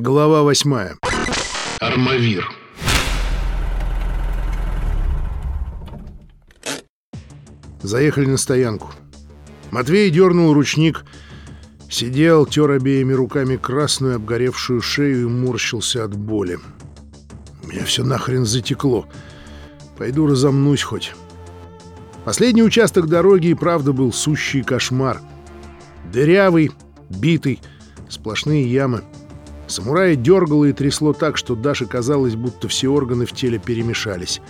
Глава восьмая. Армавир. Заехали на стоянку. Матвей дернул ручник, сидел, тер обеими руками красную обгоревшую шею и морщился от боли. У меня все нахрен затекло. Пойду разомнусь хоть. Последний участок дороги и правда был сущий кошмар. Дырявый, битый, сплошные ямы. Самурая дергало и трясло так, что Даше казалось, будто все органы в теле перемешались.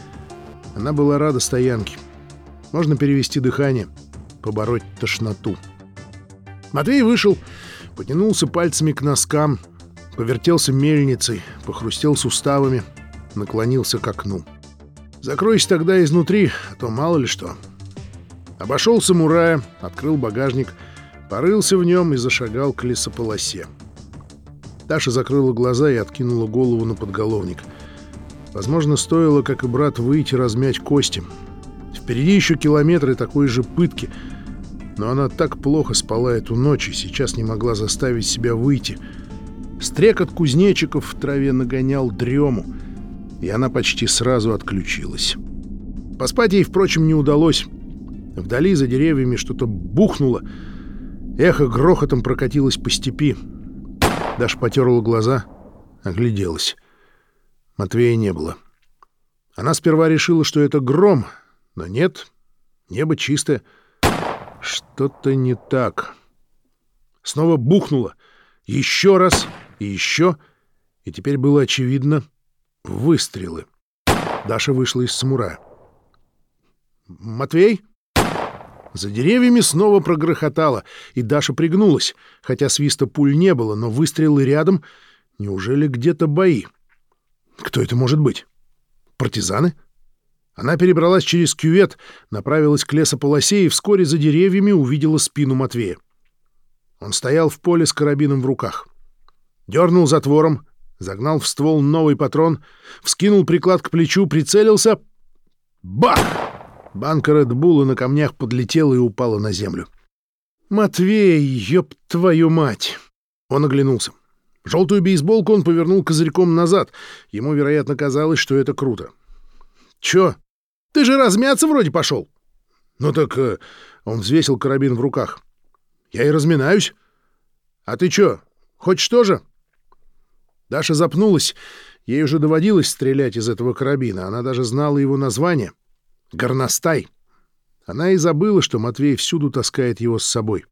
Она была рада стоянке. Можно перевести дыхание, побороть тошноту. Матвей вышел, потянулся пальцами к носкам, повертелся мельницей, похрустел суставами, наклонился к окну. «Закройся тогда изнутри, а то мало ли что». Обошел самурая, открыл багажник, порылся в нем и зашагал к лесополосе. Даша закрыла глаза и откинула голову на подголовник. Возможно, стоило, как и брат, выйти размять кости. Впереди еще километры такой же пытки. Но она так плохо спала эту ночь и сейчас не могла заставить себя выйти. Стрекот кузнечиков в траве нагонял дрему, и она почти сразу отключилась. Поспать ей, впрочем, не удалось. Вдали за деревьями что-то бухнуло. Эхо грохотом прокатилось по степи. Даша потерла глаза, огляделась. Матвея не было. Она сперва решила, что это гром, но нет, небо чистое. Что-то не так. Снова бухнуло. Еще раз и еще. И теперь было очевидно — выстрелы. Даша вышла из самурая. «Матвей?» За деревьями снова прогрохотало, и Даша пригнулась, хотя свиста пуль не было, но выстрелы рядом. Неужели где-то бои? Кто это может быть? Партизаны? Она перебралась через кювет, направилась к лесополосе и вскоре за деревьями увидела спину Матвея. Он стоял в поле с карабином в руках. Дернул затвором, загнал в ствол новый патрон, вскинул приклад к плечу, прицелился. Бах! Банка Редбула на камнях подлетела и упала на землю. «Матвей, ёб твою мать!» Он оглянулся. Желтую бейсболку он повернул козырьком назад. Ему, вероятно, казалось, что это круто. «Чё? Ты же размяться вроде пошел!» «Ну так...» э, Он взвесил карабин в руках. «Я и разминаюсь. А ты чё, хочешь тоже?» Даша запнулась. Ей уже доводилось стрелять из этого карабина. Она даже знала его название — Горностай. Она и забыла, что Матвей всюду таскает его с собой.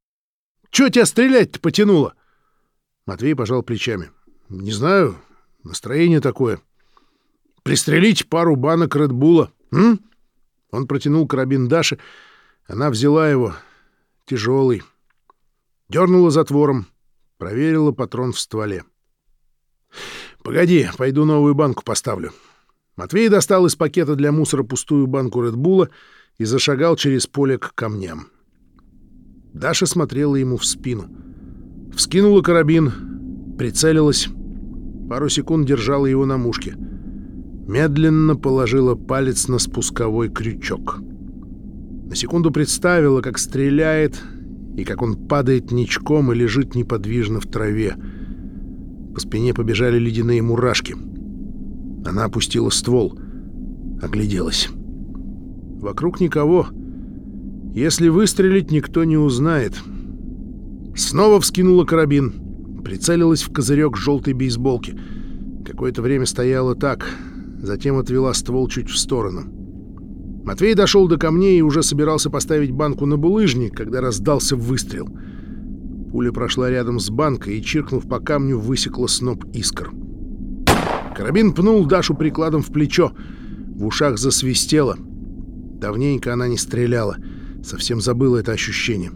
«Чё тебя стрелять-то потянуло?» Матвей пожал плечами. «Не знаю. Настроение такое. Пристрелить пару банок Редбула. М?» Он протянул карабин Даше. Она взяла его. Тяжелый. Дернула затвором. Проверила патрон в стволе. «Погоди, пойду новую банку поставлю». Матвей достал из пакета для мусора пустую банку Редбула и зашагал через поле к камням. Даша смотрела ему в спину. Вскинула карабин, прицелилась, пару секунд держала его на мушке. Медленно положила палец на спусковой крючок. На секунду представила, как стреляет и как он падает ничком и лежит неподвижно в траве. По спине побежали ледяные мурашки — она опустила ствол, огляделась. Вокруг никого. Если выстрелить, никто не узнает. Снова вскинула карабин, прицелилась в козырек желтой бейсболки. Какое-то время стояла так, затем отвела ствол чуть в сторону. Матвей дошел до камней и уже собирался поставить банку на булыжник, когда раздался выстрел. Пуля прошла рядом с банкой и, чиркнув по камню, высекла сноп искр. — Карабин пнул Дашу прикладом в плечо. В ушах засвистело. Давненько она не стреляла. Совсем забыла это ощущение.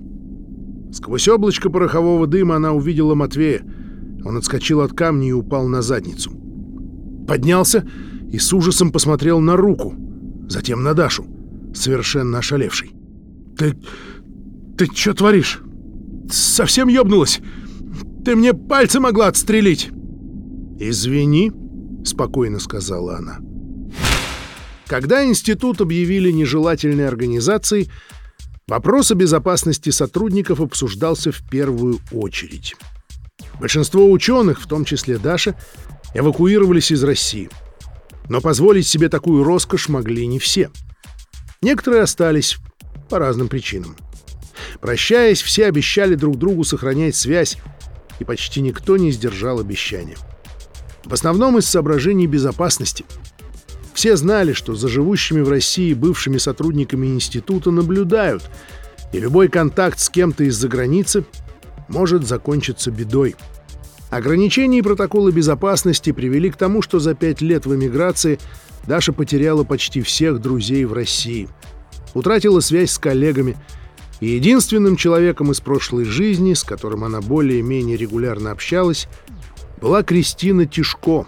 Сквозь облачко порохового дыма она увидела Матвея. Он отскочил от камня и упал на задницу. Поднялся и с ужасом посмотрел на руку, затем на Дашу, совершенно ошалевший. «Ты... ты что творишь? Совсем ёбнулась? Ты мне пальцы могла отстрелить!» «Извини», — спокойно сказала она. Когда институт объявили нежелательной организацией, вопрос о безопасности сотрудников обсуждался в первую очередь. Большинство ученых, в том числе Даша, эвакуировались из России. Но позволить себе такую роскошь могли не все. Некоторые остались по разным причинам. Прощаясь, все обещали друг другу сохранять связь, и почти никто не сдержал обещания. В основном из соображений безопасности. Все знали, что за живущими в России бывшими сотрудниками института наблюдают, и любой контакт с кем-то из-за границы может закончиться бедой. Ограничения и протоколы безопасности привели к тому, что за пять лет в эмиграции Даша потеряла почти всех друзей в России, утратила связь с коллегами, и единственным человеком из прошлой жизни, с которым она более-менее регулярно общалась, была Кристина Тишко,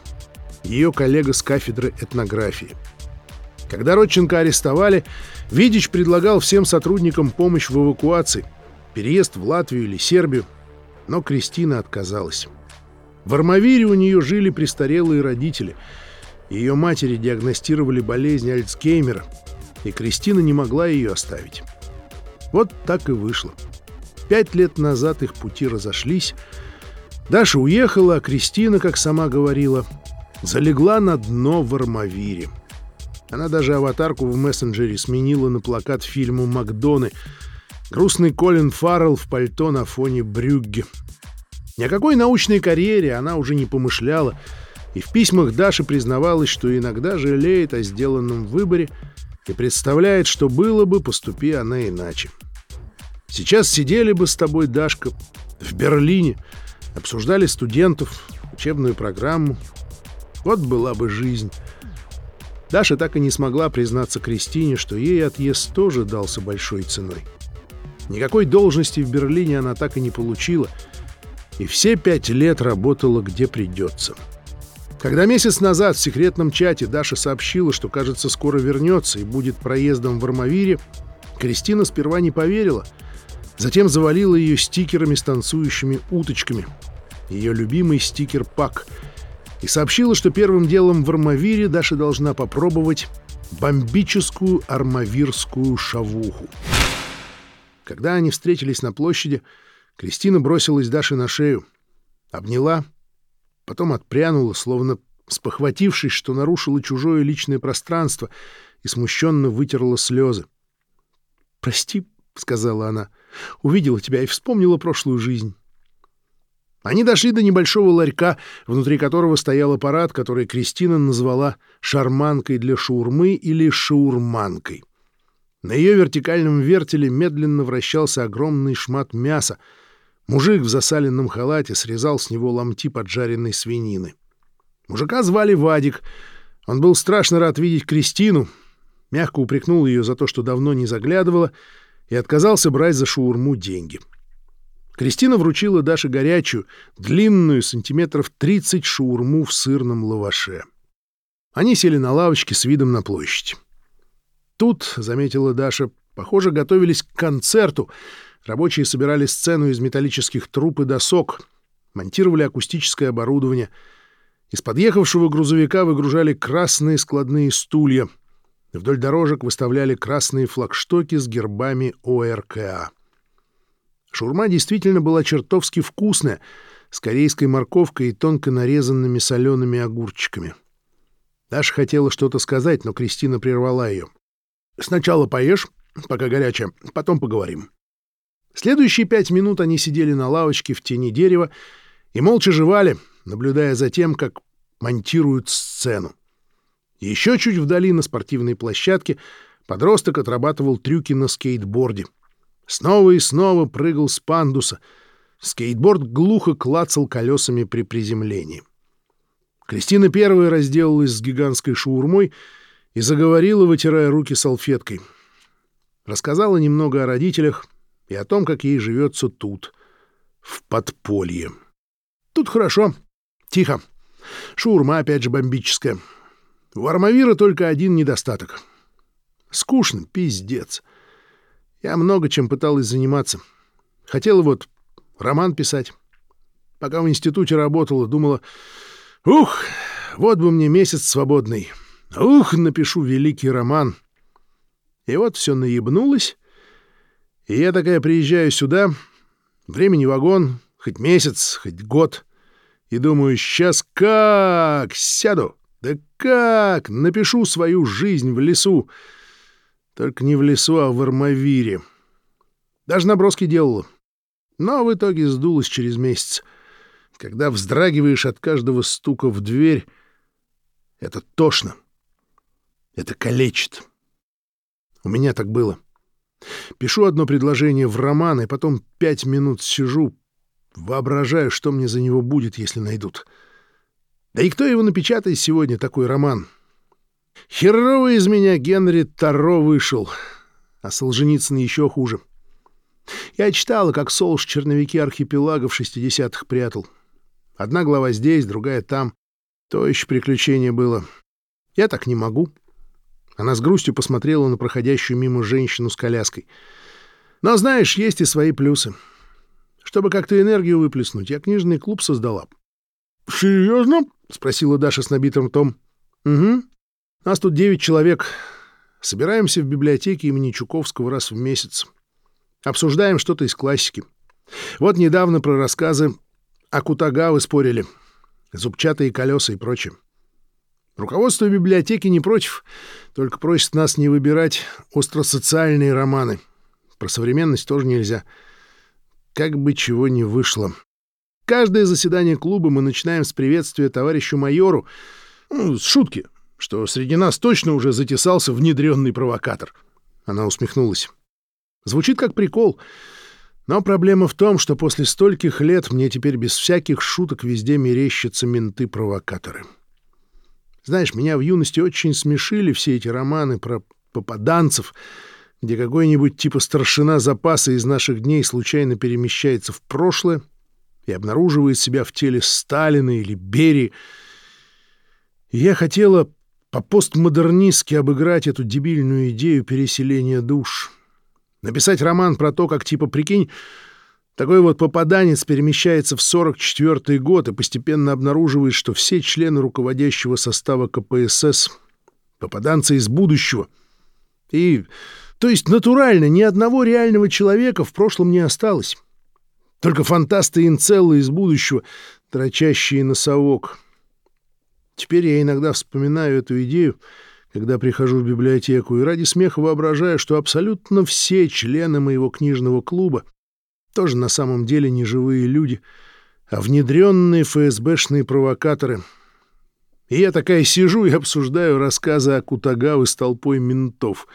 ее коллега с кафедры этнографии. Когда Родченко арестовали, Видич предлагал всем сотрудникам помощь в эвакуации, переезд в Латвию или Сербию, но Кристина отказалась. В Армавире у нее жили престарелые родители. Ее матери диагностировали болезнь Альцгеймера, и Кристина не могла ее оставить. Вот так и вышло. Пять лет назад их пути разошлись. Даша уехала, а Кристина, как сама говорила, залегла на дно в Армавире. Она даже аватарку в мессенджере сменила на плакат фильму «Макдоны». Грустный Колин Фаррелл в пальто на фоне Брюгге. Ни о какой научной карьере она уже не помышляла, и в письмах Даша признавалась, что иногда жалеет о сделанном выборе и представляет, что было бы, поступи она иначе. Сейчас сидели бы с тобой, Дашка, в Берлине, обсуждали студентов, учебную программу. Вот была бы жизнь. Даша так и не смогла признаться Кристине, что ей отъезд тоже дался большой ценой. Никакой должности в Берлине она так и не получила, и все пять лет работала где придется. Когда месяц назад в секретном чате Даша сообщила, что, кажется, скоро вернется и будет проездом в Армавире, Кристина сперва не поверила — Затем завалила ее стикерами с танцующими уточками. Ее любимый стикер «Пак». И сообщила, что первым делом в Армавире Даша должна попробовать бомбическую армавирскую шавуху. Когда они встретились на площади, Кристина бросилась Даше на шею, обняла, потом отпрянула, словно спохватившись, что нарушила чужое личное пространство, и смущенно вытерла слезы. «Прости, — сказала она. «Увидела тебя и вспомнила прошлую жизнь». Они дошли до небольшого ларька, внутри которого стоял аппарат, который Кристина назвала «шарманкой для шаурмы» или «шаурманкой». На ее вертикальном вертеле медленно вращался огромный шмат мяса. Мужик в засаленном халате срезал с него ломти поджаренной свинины. Мужика звали Вадик. Он был страшно рад видеть Кристину, мягко упрекнул ее за то, что давно не заглядывала — и отказался брать за шаурму деньги. Кристина вручила Даше горячую, длинную, сантиметров 30 шаурму в сырном лаваше. Они сели на лавочке с видом на площадь. Тут, — заметила Даша, — похоже, готовились к концерту. Рабочие собирали сцену из металлических труб и досок, монтировали акустическое оборудование. Из подъехавшего грузовика выгружали красные складные стулья — Вдоль дорожек выставляли красные флагштоки с гербами ОРКА. Шурма действительно была чертовски вкусная, с корейской морковкой и тонко нарезанными солеными огурчиками. Даша хотела что-то сказать, но Кристина прервала ее. «Сначала поешь, пока горячая, потом поговорим». Следующие пять минут они сидели на лавочке в тени дерева и молча жевали, наблюдая за тем, как монтируют сцену. Еще чуть вдали на спортивной площадке подросток отрабатывал трюки на скейтборде. Снова и снова прыгал с пандуса. Скейтборд глухо клацал колесами при приземлении. Кристина первая разделалась с гигантской шаурмой и заговорила, вытирая руки салфеткой. Рассказала немного о родителях и о том, как ей живется тут, в подполье. Тут хорошо, тихо. Шаурма опять же бомбическая. У Армавира только один недостаток. Скучно, пиздец. Я много чем пыталась заниматься. Хотела вот роман писать. Пока в институте работала, думала, ух, вот бы мне месяц свободный. Ух, напишу великий роман. И вот все наебнулось. И я такая приезжаю сюда, времени вагон, Хоть месяц, хоть год. И думаю, сейчас как сяду, да как напишу свою жизнь в лесу. Только не в лесу, а в Армавире. Даже наброски делала. Но в итоге сдулась через месяц. Когда вздрагиваешь от каждого стука в дверь, это тошно. Это калечит. У меня так было. Пишу одно предложение в роман, и потом пять минут сижу, воображаю, что мне за него будет, если найдут. Да и кто его напечатает сегодня, такой роман? Херовый из меня Генри Таро вышел, а Солженицын еще хуже. Я читала, как Солж черновики архипелага в 60-х прятал. Одна глава здесь, другая там. То еще приключение было. Я так не могу. Она с грустью посмотрела на проходящую мимо женщину с коляской. Но, знаешь, есть и свои плюсы. Чтобы как-то энергию выплеснуть, я книжный клуб создала. — Серьезно? — спросила Даша с набитым ртом. — Угу. Нас тут девять человек. Собираемся в библиотеке имени Чуковского раз в месяц. Обсуждаем что-то из классики. Вот недавно про рассказы о Кутагавы спорили. Зубчатые колеса и прочее. Руководство библиотеки не против, только просит нас не выбирать остросоциальные романы. Про современность тоже нельзя. Как бы чего ни вышло. Каждое заседание клуба мы начинаем с приветствия товарищу майору, ну, с шутки, что среди нас точно уже затесался внедренный провокатор. Она усмехнулась. Звучит как прикол, но проблема в том, что после стольких лет мне теперь без всяких шуток везде мерещатся менты-провокаторы. Знаешь, меня в юности очень смешили все эти романы про попаданцев, где какой-нибудь типа старшина запаса из наших дней случайно перемещается в прошлое и обнаруживает себя в теле Сталина или Берии. И я хотела по-постмодернистски обыграть эту дебильную идею переселения душ. Написать роман про то, как типа, прикинь, такой вот попаданец перемещается в 44-й год и постепенно обнаруживает, что все члены руководящего состава КПСС — попаданцы из будущего. И, то есть, натурально, ни одного реального человека в прошлом не осталось. Только фантасты и инцеллы из будущего, дрочащие носовок. Теперь я иногда вспоминаю эту идею, когда прихожу в библиотеку, и ради смеха воображаю, что абсолютно все члены моего книжного клуба тоже на самом деле не живые люди, а внедренные ФСБшные провокаторы. И я такая сижу и обсуждаю рассказы о Кутагаве с толпой ментов,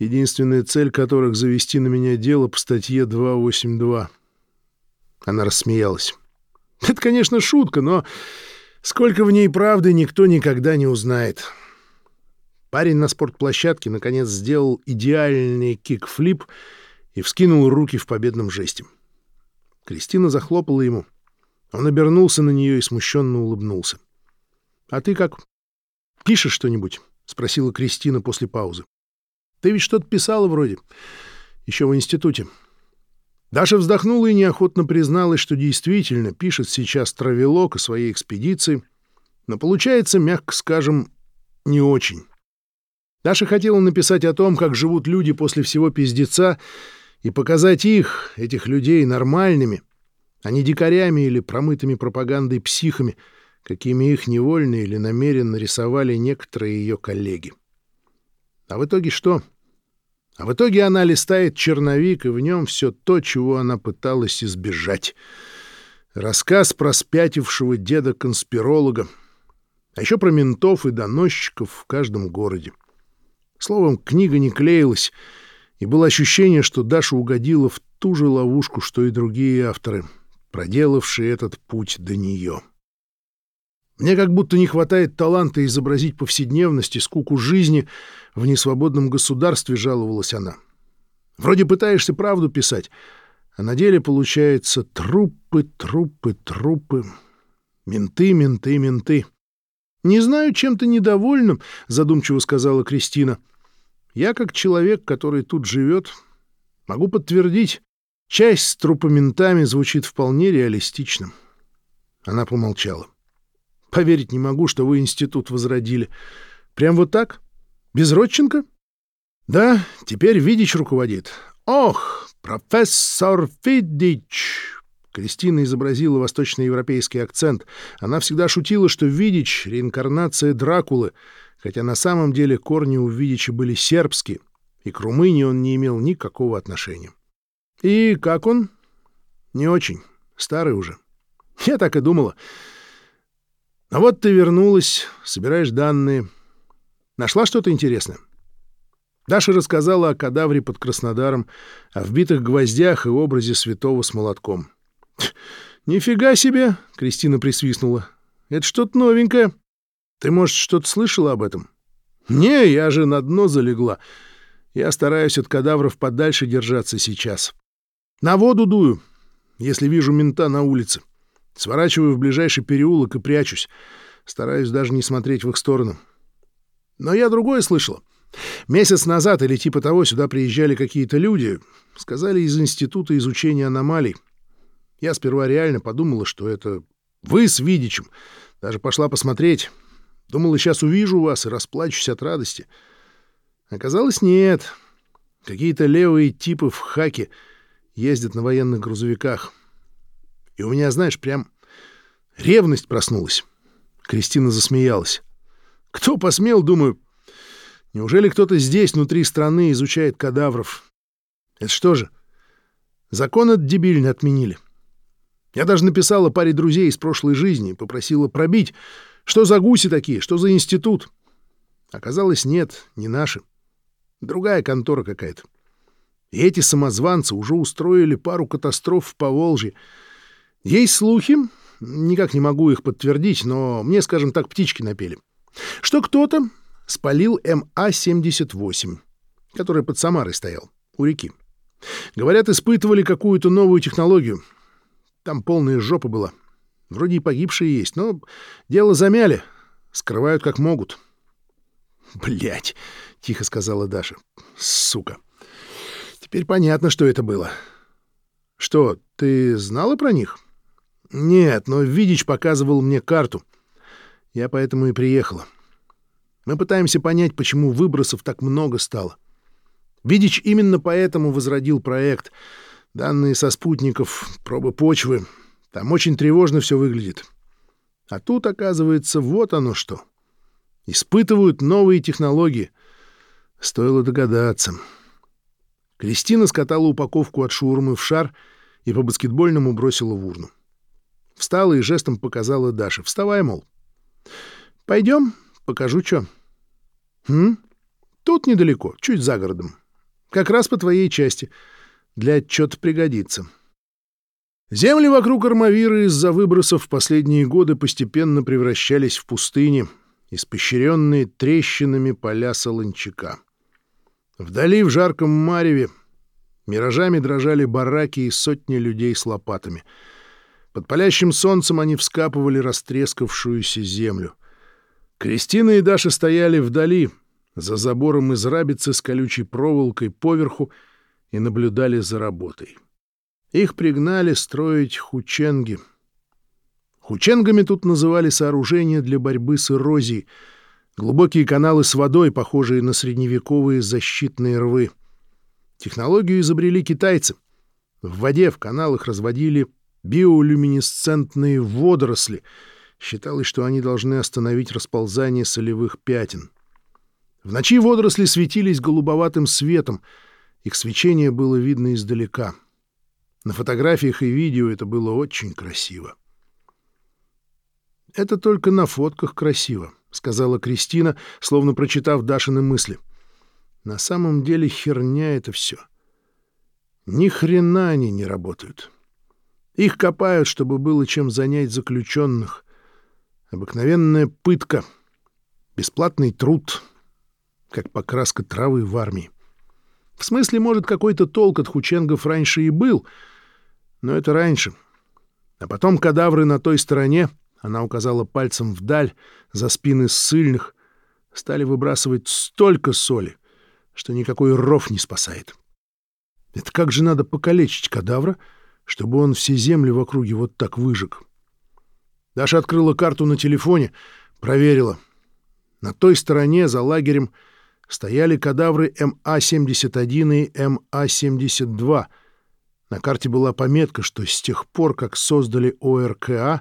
единственная цель которых — завести на меня дело по статье 282. Она рассмеялась. Это, конечно, шутка, но сколько в ней правды никто никогда не узнает. Парень на спортплощадке наконец сделал идеальный кикфлип — и вскинул руки в победном жесте. Кристина захлопала ему. Он обернулся на нее и смущенно улыбнулся. — А ты как? Пишешь что-нибудь? — спросила Кристина после паузы. — Ты ведь что-то писала вроде. Еще в институте. Даша вздохнула и неохотно призналась, что действительно пишет сейчас травелок о своей экспедиции, но получается, мягко скажем, не очень. Даша хотела написать о том, как живут люди после всего пиздеца, и показать их, этих людей, нормальными, а не дикарями или промытыми пропагандой психами, какими их невольно или намеренно рисовали некоторые ее коллеги. А в итоге что? А в итоге она листает черновик, и в нем все то, чего она пыталась избежать. Рассказ про спятившего деда-конспиролога, а еще про ментов и доносчиков в каждом городе. Словом, книга не клеилась — и было ощущение, что Даша угодила в ту же ловушку, что и другие авторы, проделавшие этот путь до нее. Мне как будто не хватает таланта изобразить повседневность и скуку жизни в несвободном государстве, жаловалась она. Вроде пытаешься правду писать, а на деле получается трупы, трупы, трупы, менты, менты, менты. «Не знаю, чем ты недовольна», — задумчиво сказала Кристина. — я, как человек, который тут живет, могу подтвердить, часть с трупоментами звучит вполне реалистично. Она помолчала. Поверить не могу, что вы институт возродили. Прям вот так? Без Родченко? Да, теперь Видич руководит. Ох, профессор Видич! Кристина изобразила восточноевропейский акцент. Она всегда шутила, что Видич — реинкарнация Дракулы, хотя на самом деле корни у Видича были сербские, и к Румынии он не имел никакого отношения. «И как он?» «Не очень. Старый уже». «Я так и думала. А вот ты вернулась, собираешь данные. Нашла что-то интересное?» Даша рассказала о кадавре под Краснодаром, о вбитых гвоздях и образе святого с молотком. «Нифига себе!» — Кристина присвистнула. «Это что-то новенькое. Ты, может, что-то слышала об этом?» «Не, я же на дно залегла. Я стараюсь от кадавров подальше держаться сейчас. На воду дую, если вижу мента на улице. Сворачиваю в ближайший переулок и прячусь. Стараюсь даже не смотреть в их сторону. Но я другое слышала. Месяц назад или типа того сюда приезжали какие-то люди, сказали из Института изучения аномалий. Я сперва реально подумала, что это вы с Видичем. Даже пошла посмотреть. Думала, сейчас увижу вас и расплачусь от радости. Оказалось, нет. Какие-то левые типы в хаке ездят на военных грузовиках. И у меня, знаешь, прям ревность проснулась. Кристина засмеялась. Кто посмел, думаю, Неужели кто-то здесь, внутри страны, изучает кадавров? Это что же? Закон этот дебильный отменили. Я даже написала паре друзей из прошлой жизни, попросила пробить, что за гуси такие, что за институт. Оказалось, нет, не наши. Другая контора какая-то. И эти самозванцы уже устроили пару катастроф в Поволжье. Есть слухи, никак не могу их подтвердить, но мне, скажем так, птички напели, что кто-то спалил МА-78, который под Самарой стоял, у реки. Говорят, испытывали какую-то новую технологию. Там полная жопа была. Вроде и погибшие есть, но дело замяли. Скрывают как могут. Блять, тихо сказала Даша. Сука. Теперь понятно, что это было. Что, ты знала про них? Нет, но Видич показывал мне карту. Я поэтому и приехала. Мы пытаемся понять, почему выбросов так много стало. Видич именно поэтому возродил проект. Данные со спутников, пробы почвы. Там очень тревожно все выглядит. А тут, оказывается, вот оно что. Испытывают новые технологии. Стоило догадаться. Кристина скатала упаковку от шаурмы в шар и по баскетбольному бросила в урну. Встала и жестом показала Даше. «Вставай, мол». «Пойдем, Покажу, что. Хм? Тут недалеко, чуть за городом. Как раз по твоей части. Для отчета пригодится. Земли вокруг Армавира из-за выбросов в последние годы постепенно превращались в пустыни, испещренные трещинами поля солончака. Вдали, в жарком мареве, миражами дрожали бараки и сотни людей с лопатами. Под палящим солнцем они вскапывали растрескавшуюся землю. Кристина и Даша стояли вдали, за забором из рабицы с колючей проволокой поверху и наблюдали за работой. Их пригнали строить хученги. Хученгами тут называли сооружения для борьбы с эрозией, глубокие каналы с водой, похожие на средневековые защитные рвы. Технологию изобрели китайцы. В воде в каналах разводили биолюминесцентные водоросли — Считалось, что они должны остановить расползание солевых пятен. В ночи водоросли светились голубоватым светом, их свечение было видно издалека. На фотографиях и видео это было очень красиво. «Это только на фотках красиво», — сказала Кристина, словно прочитав Дашины мысли. «На самом деле херня это все. Ни хрена они не работают. Их копают, чтобы было чем занять заключенных, Обыкновенная пытка, бесплатный труд, как покраска травы в армии. В смысле, может, какой-то толк от хученгов раньше и был, но это раньше. А потом кадавры на той стороне, она указала пальцем вдаль, за спины ссыльных, стали выбрасывать столько соли, что никакой ров не спасает. Это как же надо покалечить кадавра, чтобы он все земли в округе вот так выжег? Даша открыла карту на телефоне, проверила. На той стороне, за лагерем, стояли кадавры МА-71 и МА-72. На карте была пометка, что с тех пор, как создали ОРКА,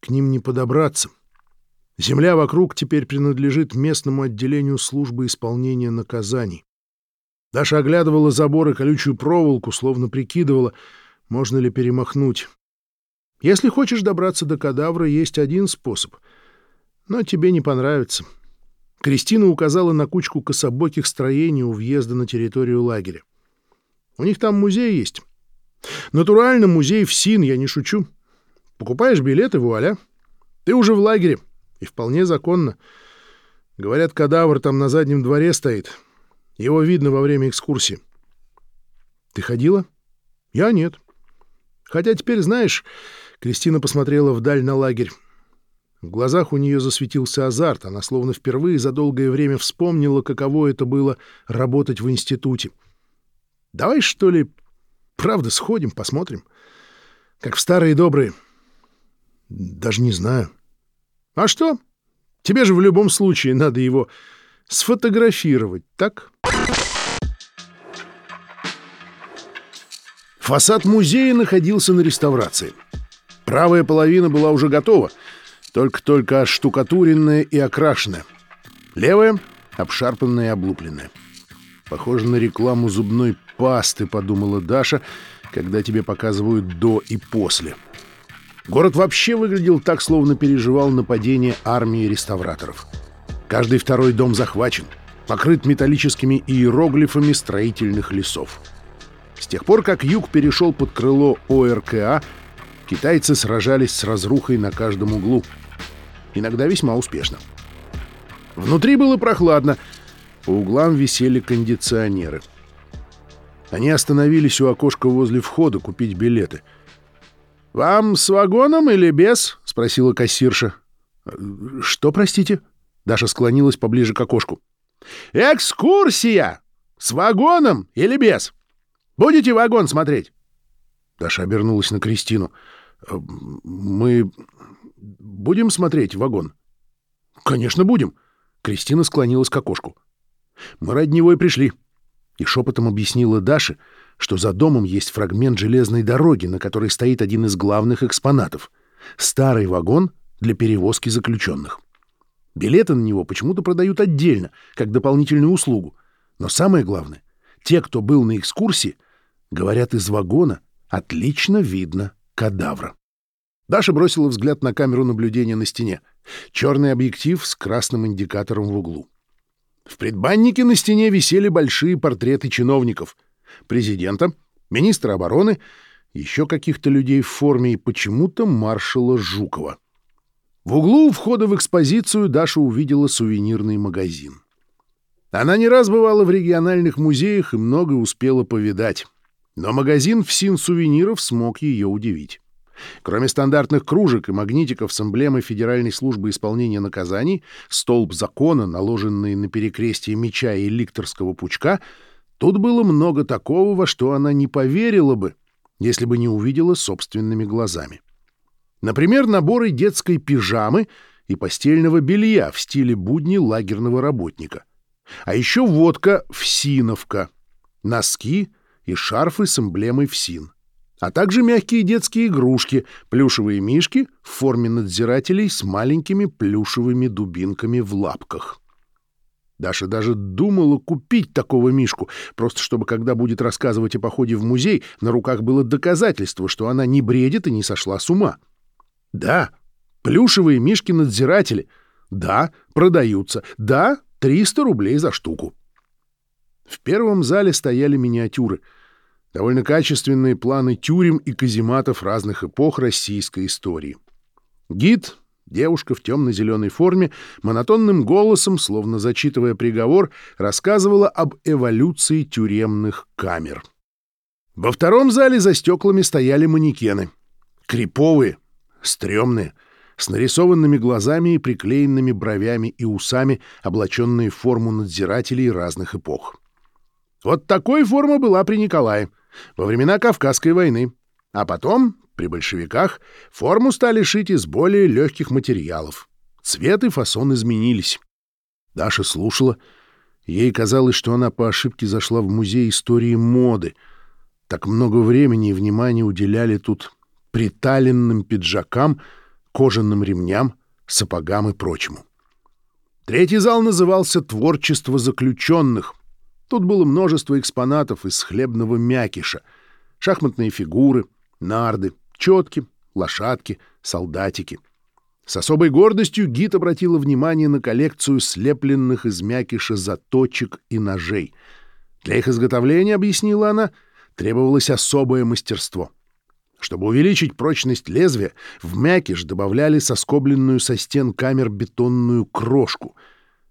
к ним не подобраться. Земля вокруг теперь принадлежит местному отделению службы исполнения наказаний. Даша оглядывала забор и колючую проволоку, словно прикидывала, можно ли перемахнуть. Если хочешь добраться до кадавра, есть один способ. Но тебе не понравится. Кристина указала на кучку кособоких строений у въезда на территорию лагеря. У них там музей есть. Натурально музей в СИН, я не шучу. Покупаешь билет и вуаля. Ты уже в лагере. И вполне законно. Говорят, кадавр там на заднем дворе стоит. Его видно во время экскурсии. Ты ходила? Я нет. Хотя теперь, знаешь, Кристина посмотрела вдаль на лагерь. В глазах у нее засветился азарт. Она словно впервые за долгое время вспомнила, каково это было работать в институте. Давай, что ли, правда, сходим, посмотрим. Как в старые добрые. Даже не знаю. А что? Тебе же в любом случае надо его сфотографировать, так? Фасад музея находился на реставрации. Правая половина была уже готова, только-только оштукатуренная и окрашенная. Левая — обшарпанная и облупленная. Похоже на рекламу зубной пасты, подумала Даша, когда тебе показывают до и после. Город вообще выглядел так, словно переживал нападение армии реставраторов. Каждый второй дом захвачен, покрыт металлическими иероглифами строительных лесов. С тех пор, как юг перешел под крыло ОРКА, китайцы сражались с разрухой на каждом углу. Иногда весьма успешно. Внутри было прохладно, по углам висели кондиционеры. Они остановились у окошка возле входа купить билеты. «Вам с вагоном или без?» — спросила кассирша. «Что, простите?» Даша склонилась поближе к окошку. «Экскурсия! С вагоном или без? Будете вагон смотреть?» Даша обернулась на Кристину. «Мы будем смотреть вагон?» «Конечно, будем!» Кристина склонилась к окошку. Мы ради него и пришли. И шепотом объяснила Даше, что за домом есть фрагмент железной дороги, на которой стоит один из главных экспонатов — старый вагон для перевозки заключенных. Билеты на него почему-то продают отдельно, как дополнительную услугу. Но самое главное, те, кто был на экскурсии, говорят, из вагона отлично видно кадавра. Даша бросила взгляд на камеру наблюдения на стене. Черный объектив с красным индикатором в углу. В предбаннике на стене висели большие портреты чиновников. Президента, министра обороны, еще каких-то людей в форме и почему-то маршала Жукова. В углу входа в экспозицию Даша увидела сувенирный магазин. Она не раз бывала в региональных музеях и много успела повидать. Но магазин ФСИН сувениров смог ее удивить. Кроме стандартных кружек и магнитиков с эмблемой Федеральной службы исполнения наказаний, столб закона, наложенный на перекрестие меча и ликторского пучка, тут было много такого, во что она не поверила бы, если бы не увидела собственными глазами. Например, наборы детской пижамы и постельного белья в стиле будни лагерного работника. А еще водка «Всиновка», носки и шарфы с эмблемой «ФСИН» а также мягкие детские игрушки, плюшевые мишки в форме надзирателей с маленькими плюшевыми дубинками в лапках. Даша даже думала купить такого мишку, просто чтобы, когда будет рассказывать о походе в музей, на руках было доказательство, что она не бредит и не сошла с ума. Да, плюшевые мишки-надзиратели. Да, продаются. Да, 300 рублей за штуку. В первом зале стояли миниатюры — довольно качественные планы тюрем и казематов разных эпох российской истории. Гид, девушка в темно-зеленой форме, монотонным голосом, словно зачитывая приговор, рассказывала об эволюции тюремных камер. Во втором зале за стеклами стояли манекены. Криповые, стрёмные, с нарисованными глазами и приклеенными бровями и усами, облаченные в форму надзирателей разных эпох. Вот такой форма была при Николае — во времена Кавказской войны. А потом, при большевиках, форму стали шить из более легких материалов. Цвет и фасон изменились. Даша слушала. Ей казалось, что она по ошибке зашла в музей истории моды. Так много времени и внимания уделяли тут приталенным пиджакам, кожаным ремням, сапогам и прочему. Третий зал назывался «Творчество заключенных». Тут было множество экспонатов из хлебного мякиша, шахматные фигуры, нарды, четки, лошадки, солдатики. С особой гордостью гид обратила внимание на коллекцию слепленных из мякиша заточек и ножей. Для их изготовления, объяснила она, требовалось особое мастерство. Чтобы увеличить прочность лезвия, в мякиш добавляли соскобленную со стен камер бетонную крошку.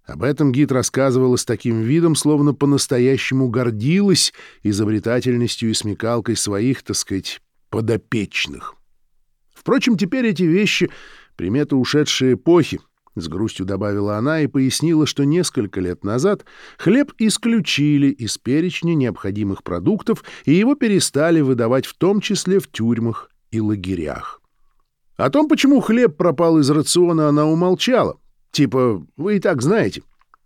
Об этом гид рассказывала с таким видом, словно по-настоящему гордилась изобретательностью и смекалкой своих, так сказать, подопечных. Впрочем, теперь эти вещи — приметы ушедшей эпохи, — с грустью добавила она и пояснила, что несколько лет назад хлеб исключили из перечня необходимых продуктов, и его перестали выдавать в том числе в тюрьмах и лагерях. О том, почему хлеб пропал из рациона, она умолчала. Типа, вы и так знаете.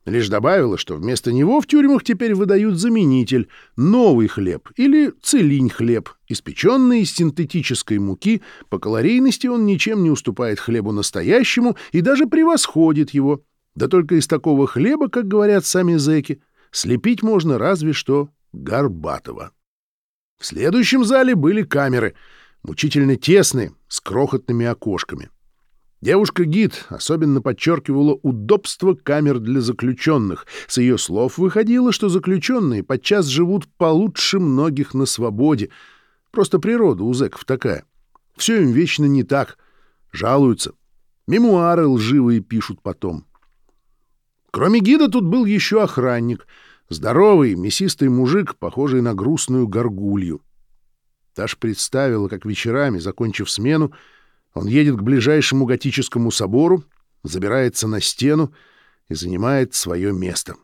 Лишь добавила, что вместо него в тюрьмах теперь выдают заменитель — новый хлеб или целинь хлеб, испеченный из синтетической муки, по калорийности он ничем не уступает хлебу настоящему и даже превосходит его. Да только из такого хлеба, как говорят сами зэки, слепить можно разве что горбатого. В следующем зале были камеры, мучительно тесные, с крохотными окошками — Девушка-гид особенно подчеркивала удобство камер для заключенных. С ее слов выходило, что заключенные подчас живут получше многих на свободе. Просто природа у зэков такая. Все им вечно не так. Жалуются. Мемуары лживые пишут потом. Кроме гида тут был еще охранник. Здоровый, мясистый мужик, похожий на грустную горгулью. Таш представила, как вечерами, закончив смену, он едет к ближайшему готическому собору, забирается на стену и занимает свое место.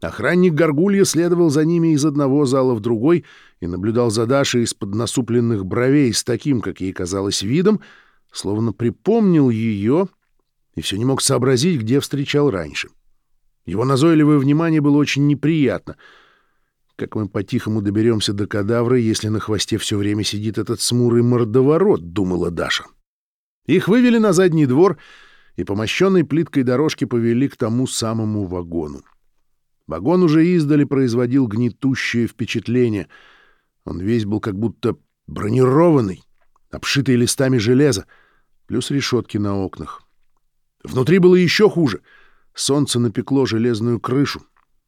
Охранник Горгулья следовал за ними из одного зала в другой и наблюдал за Дашей из-под насупленных бровей с таким, как ей казалось, видом, словно припомнил ее и все не мог сообразить, где встречал раньше. Его назойливое внимание было очень неприятно. Как мы по-тихому доберемся до кадавра, если на хвосте все время сидит этот смурый мордоворот, — думала Даша. — их вывели на задний двор и по мощенной плиткой дорожке повели к тому самому вагону. Вагон уже издали производил гнетущее впечатление. Он весь был как будто бронированный, обшитый листами железа, плюс решетки на окнах. Внутри было еще хуже. Солнце напекло железную крышу.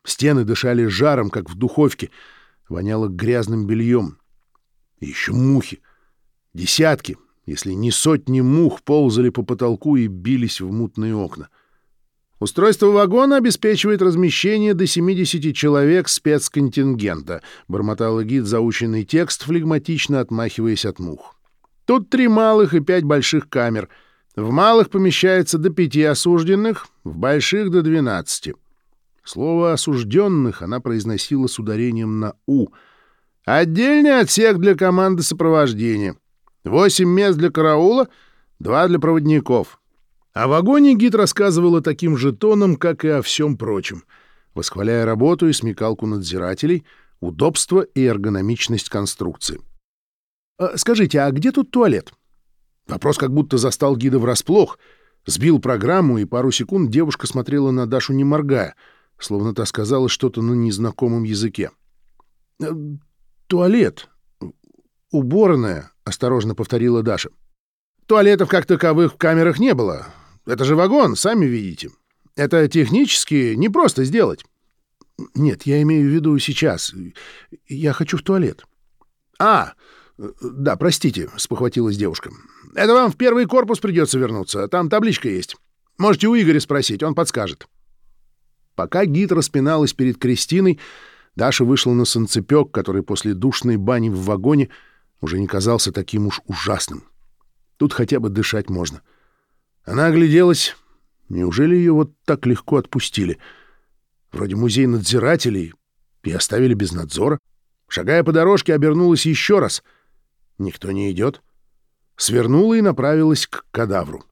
Стены дышали жаром, как в духовке. Воняло грязным бельем. И еще мухи. Десятки, если не сотни мух ползали по потолку и бились в мутные окна. Устройство вагона обеспечивает размещение до 70 человек спецконтингента, бормотал гид заученный текст, флегматично отмахиваясь от мух. Тут три малых и пять больших камер. В малых помещается до пяти осужденных, в больших — до двенадцати. Слово «осужденных» она произносила с ударением на «у». Отдельный отсек для команды сопровождения. Восемь мест для караула, два для проводников. О вагоне гид рассказывала таким же тоном, как и о всем прочем, восхваляя работу и смекалку надзирателей, удобство и эргономичность конструкции. «А, «Скажите, а где тут туалет?» Вопрос как будто застал гида врасплох, сбил программу, и пару секунд девушка смотрела на Дашу не моргая, словно та сказала что-то на незнакомом языке. «Э, «Туалет. Уборная», — осторожно повторила Даша. «Туалетов как таковых в камерах не было. Это же вагон, сами видите. Это технически не просто сделать». «Нет, я имею в виду сейчас. Я хочу в туалет». «А, да, простите», — спохватилась девушка. «Это вам в первый корпус придется вернуться. Там табличка есть. Можете у Игоря спросить, он подскажет». Пока гид распиналась перед Кристиной, Даша вышла на санцепёк, который после душной бани в вагоне — уже не казался таким уж ужасным. Тут хотя бы дышать можно. Она огляделась. Неужели ее вот так легко отпустили? Вроде музей надзирателей и оставили без надзора. Шагая по дорожке, обернулась еще раз. Никто не идет. Свернула и направилась к кадавру.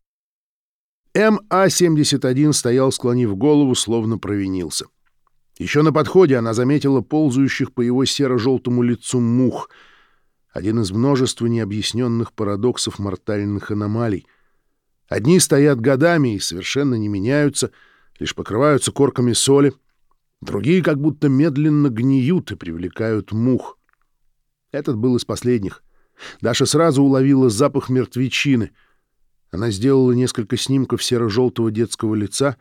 МА-71 стоял, склонив голову, словно провинился. Еще на подходе она заметила ползающих по его серо-желтому лицу мух. Один из множества необъясненных парадоксов мортальных аномалий. Одни стоят годами и совершенно не меняются, лишь покрываются корками соли. Другие как будто медленно гниют и привлекают мух. Этот был из последних. Даша сразу уловила запах мертвечины. Она сделала несколько снимков серо-желтого детского лица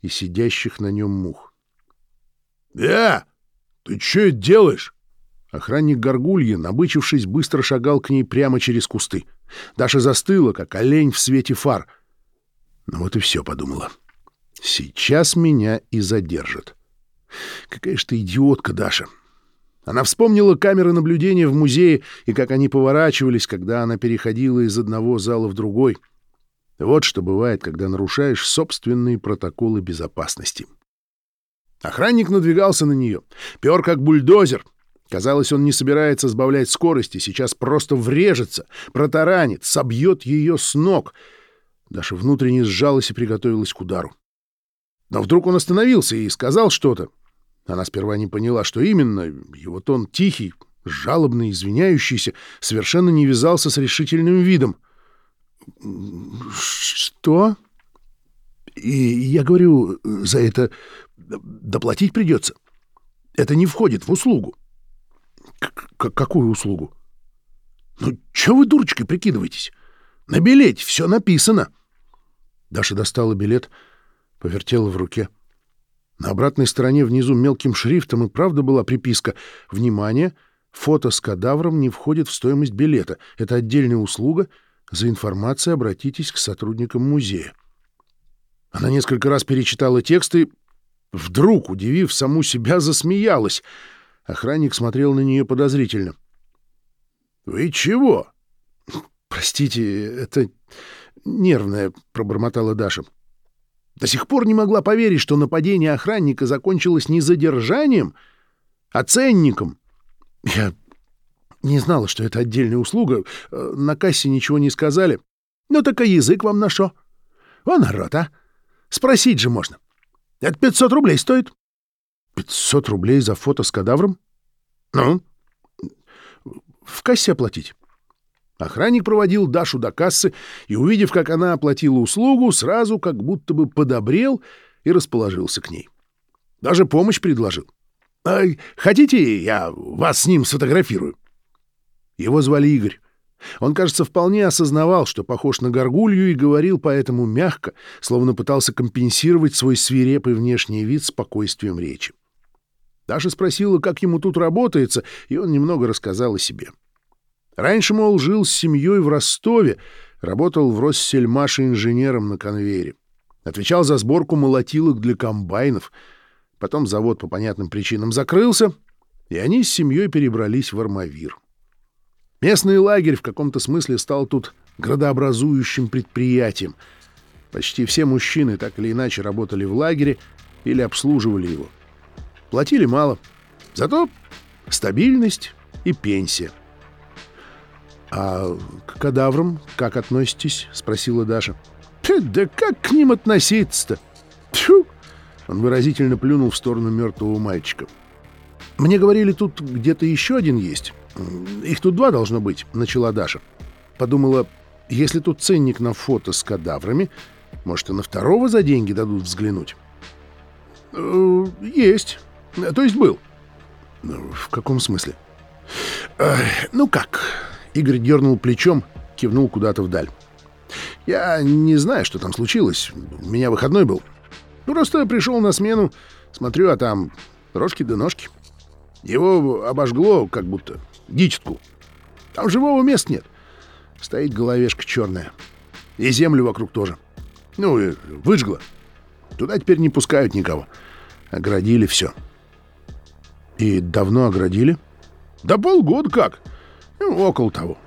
и сидящих на нем мух. «Да! Ты что делаешь?» Охранник Горгульи, набычившись, быстро шагал к ней прямо через кусты. Даша застыла, как олень в свете фар. Ну вот и все, подумала. Сейчас меня и задержат. Какая ж ты идиотка, Даша. Она вспомнила камеры наблюдения в музее и как они поворачивались, когда она переходила из одного зала в другой. Вот что бывает, когда нарушаешь собственные протоколы безопасности. Охранник надвигался на нее, пер как бульдозер. Казалось, он не собирается сбавлять скорости, сейчас просто врежется, протаранит, собьет ее с ног. Даша внутренне сжалась и приготовилась к удару. Но вдруг он остановился и сказал что-то, она сперва не поняла, что именно, и вот он тихий, жалобный, извиняющийся, совершенно не вязался с решительным видом. «Что?» «И я говорю, за это доплатить придется. Это не входит в услугу». К «Какую услугу?» «Ну, чё вы дурочкой прикидываетесь? На билете все написано». Даша достала билет, повертела в руке — на обратной стороне внизу мелким шрифтом и правда была приписка «Внимание! Фото с кадавром не входит в стоимость билета. Это отдельная услуга. За информацией обратитесь к сотрудникам музея». Она несколько раз перечитала тексты, вдруг, удивив саму себя, засмеялась. Охранник смотрел на нее подозрительно. «Вы чего?» «Простите, это нервное», — пробормотала Даша. До сих пор не могла поверить, что нападение охранника закончилось не задержанием, а ценником. Я не знала, что это отдельная услуга. Э, на кассе ничего не сказали. Ну так а язык вам нашо. О, народ, а! Спросить же можно. Это 500 рублей стоит. 500 рублей за фото с кадавром? Ну? В кассе оплатить. Охранник проводил Дашу до кассы и, увидев, как она оплатила услугу, сразу как будто бы подобрел и расположился к ней. Даже помощь предложил. «А, «Хотите, я вас с ним сфотографирую?» Его звали Игорь. Он, кажется, вполне осознавал, что похож на горгулью, и говорил поэтому мягко, словно пытался компенсировать свой свирепый внешний вид спокойствием речи. Даша спросила, как ему тут работается, и он немного рассказал о себе. — Раньше, мол, жил с семьей в Ростове, работал в Россельмаше инженером на конвейере. Отвечал за сборку молотилок для комбайнов. Потом завод по понятным причинам закрылся, и они с семьей перебрались в Армавир. Местный лагерь в каком-то смысле стал тут градообразующим предприятием. Почти все мужчины так или иначе работали в лагере или обслуживали его. Платили мало, зато стабильность и пенсия — «А к кадаврам как относитесь?» — спросила Даша. «Да как к ним относиться-то?» Тьфу! Он выразительно плюнул в сторону мертвого мальчика. «Мне говорили, тут где-то еще один есть. Их тут два должно быть», — начала Даша. Подумала, если тут ценник на фото с кадаврами, может, и на второго за деньги дадут взглянуть? «Э, «Есть. То есть был». «В каком смысле?» «Ну как?» Игорь дернул плечом, кивнул куда-то вдаль. «Я не знаю, что там случилось. У меня выходной был. Ну, просто я пришел на смену, смотрю, а там рожки да ножки. Его обожгло, как будто дичетку. Там живого места нет. Стоит головешка черная. И землю вокруг тоже. Ну, и выжгло. Туда теперь не пускают никого. Оградили все. И давно оградили? Да полгода как. Ну, около того.